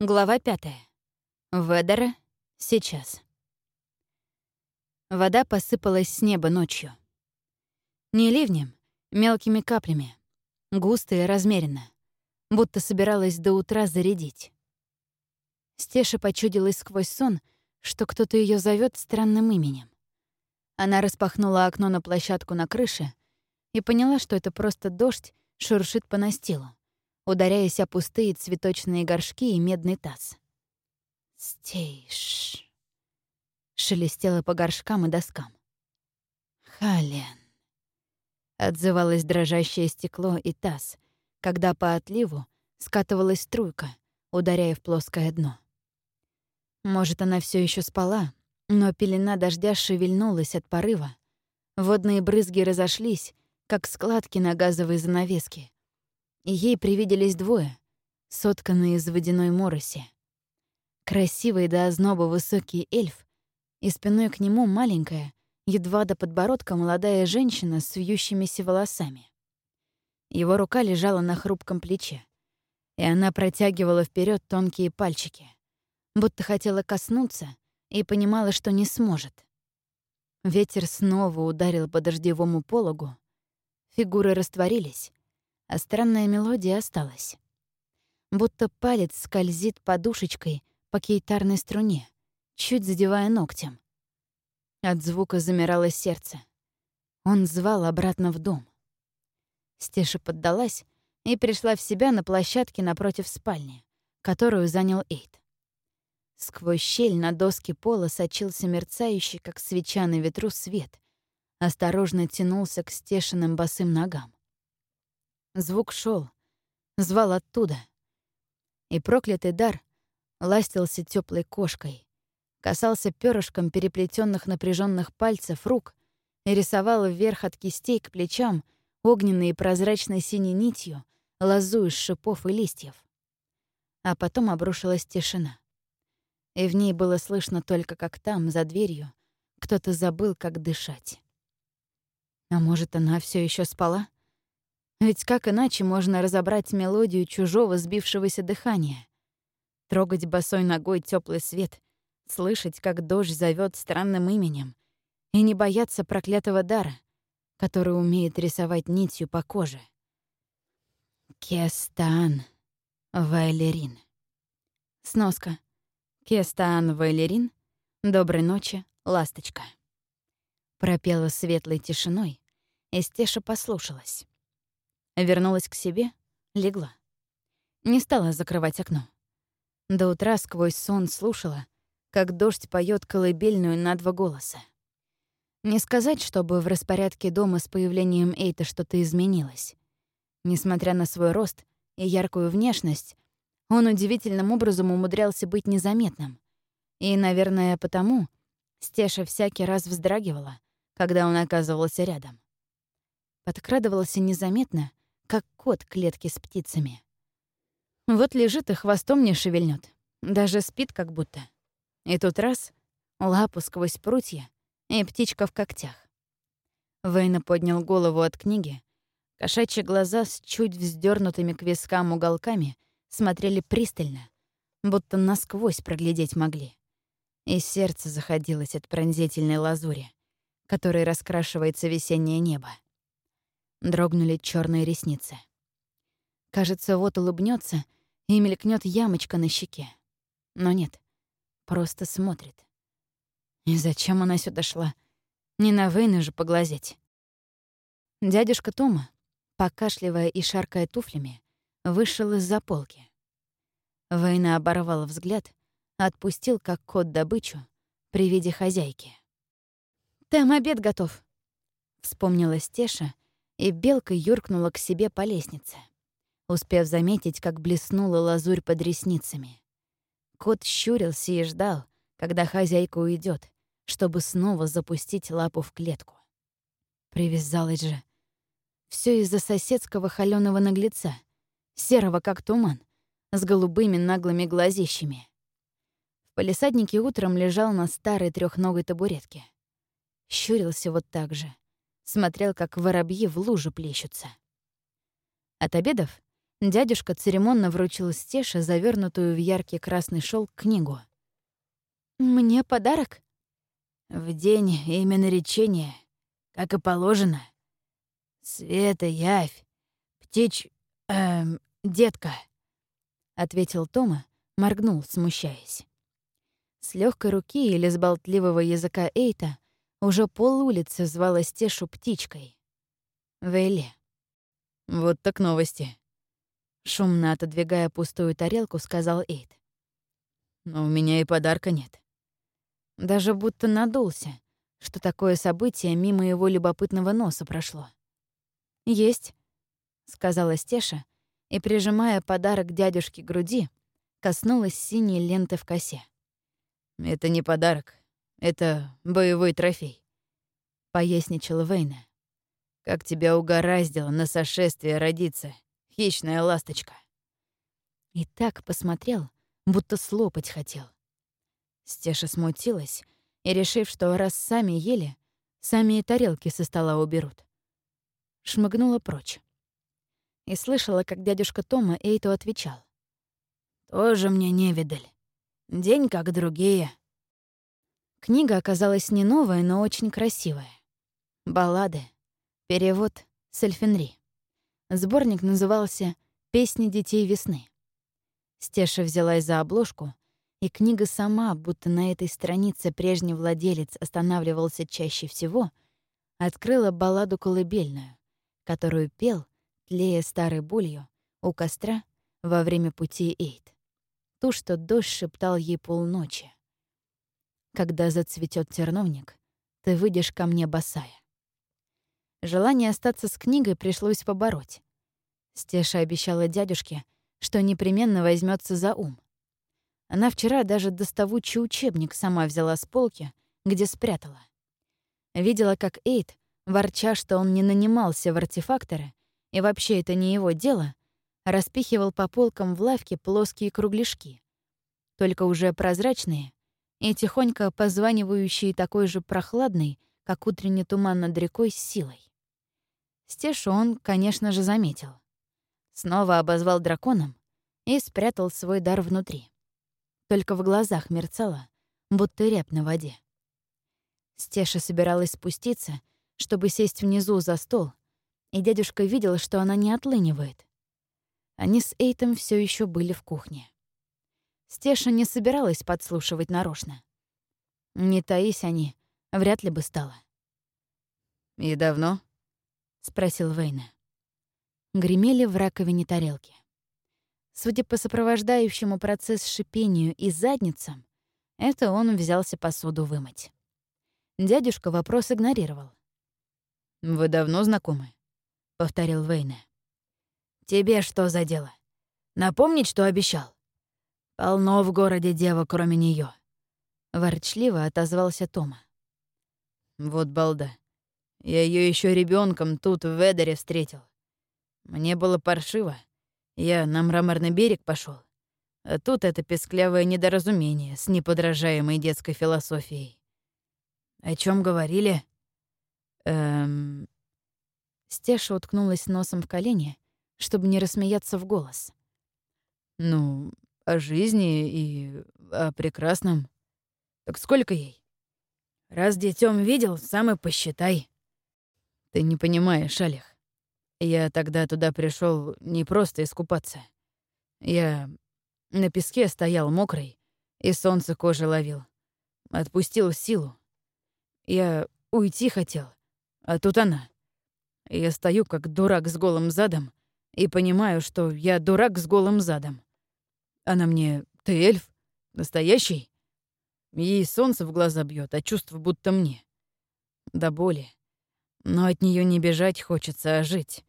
Глава пятая. Ведера сейчас. Вода посыпалась с неба ночью. Не ливнем, мелкими каплями, густо и размеренно, будто собиралась до утра зарядить. Стеша почудилась сквозь сон, что кто-то ее зовет странным именем. Она распахнула окно на площадку на крыше и поняла, что это просто дождь шуршит по настилу ударяясь о пустые цветочные горшки и медный таз. «Стейш», — шелестело по горшкам и доскам. «Хален», — отзывалось дрожащее стекло и таз, когда по отливу скатывалась струйка, ударяя в плоское дно. Может, она все еще спала, но пелена дождя шевельнулась от порыва, водные брызги разошлись, как складки на газовой занавеске, и ей привиделись двое, сотканные из водяной мороси. Красивый до озноба высокий эльф и спиной к нему маленькая, едва до подбородка молодая женщина с вьющимися волосами. Его рука лежала на хрупком плече, и она протягивала вперед тонкие пальчики, будто хотела коснуться и понимала, что не сможет. Ветер снова ударил по дождевому пологу, фигуры растворились, а странная мелодия осталась. Будто палец скользит подушечкой по кейтарной струне, чуть задевая ногтем. От звука замирало сердце. Он звал обратно в дом. Стеша поддалась и пришла в себя на площадке напротив спальни, которую занял Эйд. Сквозь щель на доске пола сочился мерцающий, как свеча на ветру, свет. Осторожно тянулся к стешенным босым ногам. Звук шел, звал оттуда. И проклятый дар ластился теплой кошкой, касался перышком переплетенных напряженных пальцев рук и рисовал вверх от кистей к плечам огненной и прозрачной синей нитью лозу из шипов и листьев. А потом обрушилась тишина. И в ней было слышно только, как там, за дверью, кто-то забыл, как дышать. А может, она все еще спала? Ведь как иначе можно разобрать мелодию чужого сбившегося дыхания? Трогать босой ногой теплый свет, слышать, как дождь зовет странным именем, и не бояться проклятого дара, который умеет рисовать нитью по коже. Кестан Вайлерин. Сноска. Кестан Вайлерин. Доброй ночи, ласточка. Пропела светлой тишиной, и Стеша послушалась. Вернулась к себе, легла. Не стала закрывать окно. До утра сквозь сон слушала, как дождь поет колыбельную на два голоса. Не сказать, чтобы в распорядке дома с появлением Эйта что-то изменилось. Несмотря на свой рост и яркую внешность, он удивительным образом умудрялся быть незаметным. И, наверное, потому Стеша всякий раз вздрагивала, когда он оказывался рядом. Подкрадывался незаметно как кот клетки с птицами. Вот лежит и хвостом не шевельнет, даже спит как будто. И тут раз — лапу сквозь прутья, и птичка в когтях. Вейна поднял голову от книги. Кошачьи глаза с чуть вздернутыми к вискам уголками смотрели пристально, будто насквозь проглядеть могли. И сердце заходилось от пронзительной лазури, которой раскрашивается весеннее небо. Дрогнули черные ресницы. Кажется, вот улыбнется и мелькнет ямочка на щеке. Но нет, просто смотрит. И зачем она сюда шла? Не на Вейна же поглазеть. Дядюшка Тома, покашливая и шаркая туфлями, вышел из-за полки. Вейна оборвал взгляд, отпустил, как кот добычу, при виде хозяйки. «Там обед готов», — вспомнила Стеша и белка юркнула к себе по лестнице, успев заметить, как блеснула лазурь под ресницами. Кот щурился и ждал, когда хозяйка уйдет, чтобы снова запустить лапу в клетку. Привязалась же. Все из-за соседского холёного наглеца, серого как туман, с голубыми наглыми глазищами. В палисаднике утром лежал на старой трехногой табуретке. Щурился вот так же — смотрел, как воробьи в луже плещутся. От обедов Дядюшка церемонно вручил Стеше завернутую в яркий красный шелк книгу. «Мне подарок?» «В день именно речения, как и положено. Света, явь, птич... Эм, детка», — ответил Тома, моргнул, смущаясь. С легкой руки или с болтливого языка Эйта уже пол улицы звала Стешу птичкой. Вейли. «Вот так новости», Шумно отодвигая пустую тарелку, сказал Эйд. «Но у меня и подарка нет». Даже будто надулся, что такое событие мимо его любопытного носа прошло. «Есть», — сказала Стеша, и, прижимая подарок дядюшке груди, коснулась синей ленты в косе. «Это не подарок, это боевой трофей», — поясничала Вейна. «Как тебя угораздило на сошествие родиться, хищная ласточка». И так посмотрел, будто слопать хотел. Стеша смутилась и, решив, что раз сами ели, сами и тарелки со стола уберут. Шмыгнула прочь. И слышала, как дядюшка Тома Эйту отвечал. «Тоже мне не видаль. День как другие». Книга оказалась не новая, но очень красивая. Баллады. Перевод Сальфенри. Сборник назывался «Песни детей весны». Стеша взялась за обложку, и книга сама, будто на этой странице прежний владелец останавливался чаще всего, открыла балладу колыбельную, которую пел, тлея старой болью, у костра во время пути Эйд. Ту, что дождь шептал ей полночи. «Когда зацветет терновник, ты выйдешь ко мне босая». Желание остаться с книгой пришлось побороть. Стеша обещала дядюшке, что непременно возьмется за ум. Она вчера даже доставучий учебник сама взяла с полки, где спрятала. Видела, как Эйд, ворча, что он не нанимался в артефакторы, и вообще это не его дело, распихивал по полкам в лавке плоские кругляшки, только уже прозрачные и тихонько позванивающие такой же прохладной, как утренний туман над рекой, с силой. Стешу он, конечно же, заметил. Снова обозвал драконом и спрятал свой дар внутри. Только в глазах мерцало, будто рябь на воде. Стеша собиралась спуститься, чтобы сесть внизу за стол, и дядюшка видел, что она не отлынивает. Они с Эйтом все еще были в кухне. Стеша не собиралась подслушивать нарочно. Не таись они, вряд ли бы стало. «И давно?» — спросил Вейна. Гремели в раковине тарелки. Судя по сопровождающему процесс шипению и задницам, это он взялся посуду вымыть. Дядюшка вопрос игнорировал. «Вы давно знакомы?» — повторил Вейна. «Тебе что за дело? Напомнить, что обещал? Полно в городе дева, кроме нее. Ворчливо отозвался Тома. «Вот балда. Я ее еще ребенком тут в Ведере встретил. Мне было паршиво. Я на мраморный берег пошел. А тут это песклявое недоразумение с неподражаемой детской философией. О чем говорили? Эм... Стеша уткнулась носом в колени, чтобы не рассмеяться в голос. Ну, о жизни и о прекрасном. Так сколько ей? Раз детем видел, сам и посчитай. Ты не понимаешь, Алих. Я тогда туда пришел не просто искупаться. Я на песке стоял мокрый и солнце кожи ловил. Отпустил силу. Я уйти хотел, а тут она. Я стою как дурак с голым задом и понимаю, что я дурак с голым задом. Она мне «Ты эльф? Настоящий?» Ей солнце в глаза бьет, а чувство будто мне. До боли. Но от нее не бежать хочется, а жить.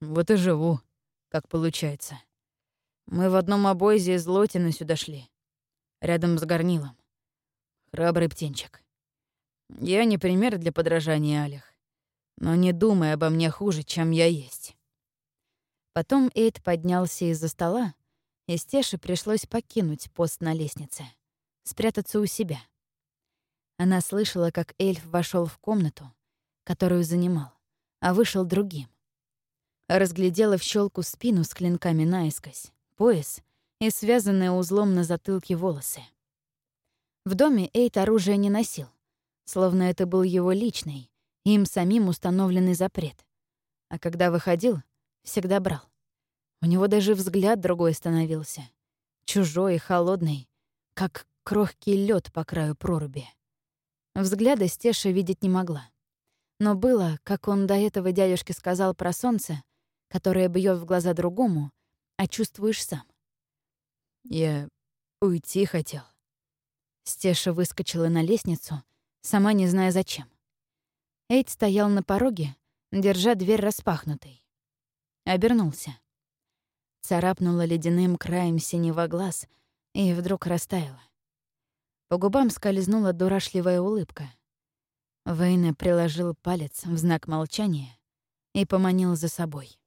Вот и живу, как получается. Мы в одном обозе из Лотина сюда шли. Рядом с горнилом. Храбрый птенчик. Я не пример для подражания Алих. Но не думай обо мне хуже, чем я есть. Потом Эйд поднялся из-за стола, и Стеше пришлось покинуть пост на лестнице, спрятаться у себя. Она слышала, как эльф вошел в комнату, которую занимал, а вышел другим. разглядела в щелку спину с клинками наискось, пояс и связанные узлом на затылке волосы. В доме Эйт оружие не носил, словно это был его личный, им самим установленный запрет. А когда выходил, всегда брал. У него даже взгляд другой становился. Чужой и холодный, как крохкий лед по краю проруби. Взгляда Стеша видеть не могла. Но было, как он до этого дядюшке сказал про солнце, которое бьет в глаза другому, а чувствуешь сам. Я уйти хотел. Стеша выскочила на лестницу, сама не зная зачем. Эйд стоял на пороге, держа дверь распахнутой. Обернулся. Царапнула ледяным краем синего глаз и вдруг растаяла. По губам скользнула дурашливая улыбка. Вейна приложил палец в знак молчания и поманил за собой.